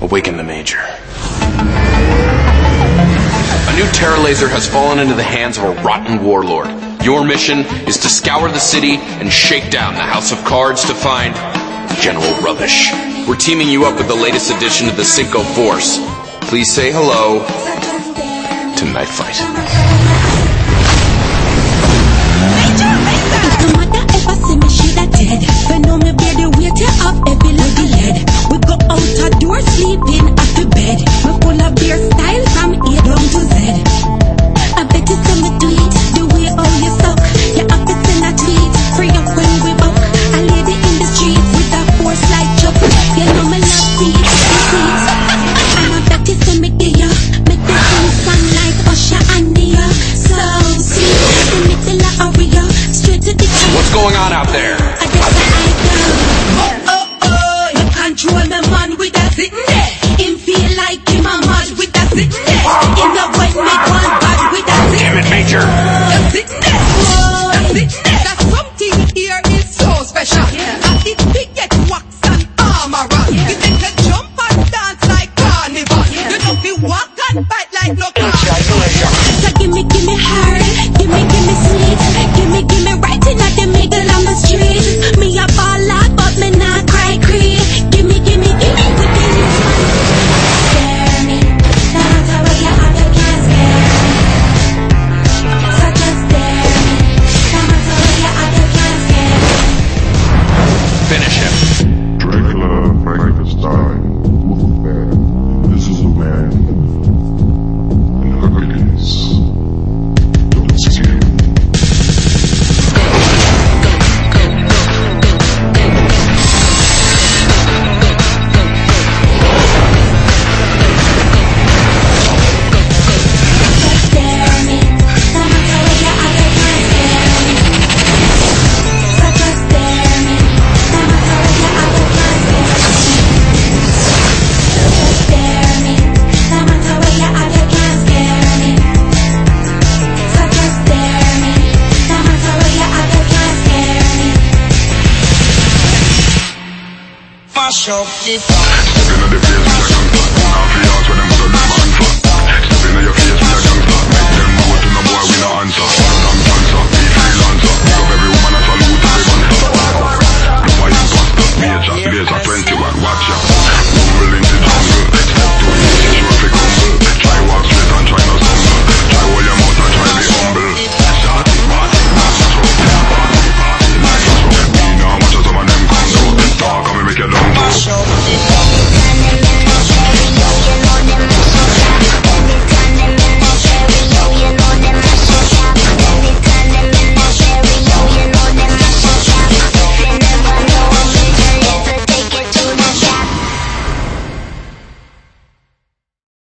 Awaken the Major. A new Terra laser has fallen into the hands of a rotten warlord. Your mission is to scour the city and shake down the House of Cards to find General Rubbish. We're teaming you up with the latest addition to the Cinco Force. Please say hello to Night Fight. In the way. up the phone.